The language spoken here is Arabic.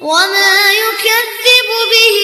وما يكذب به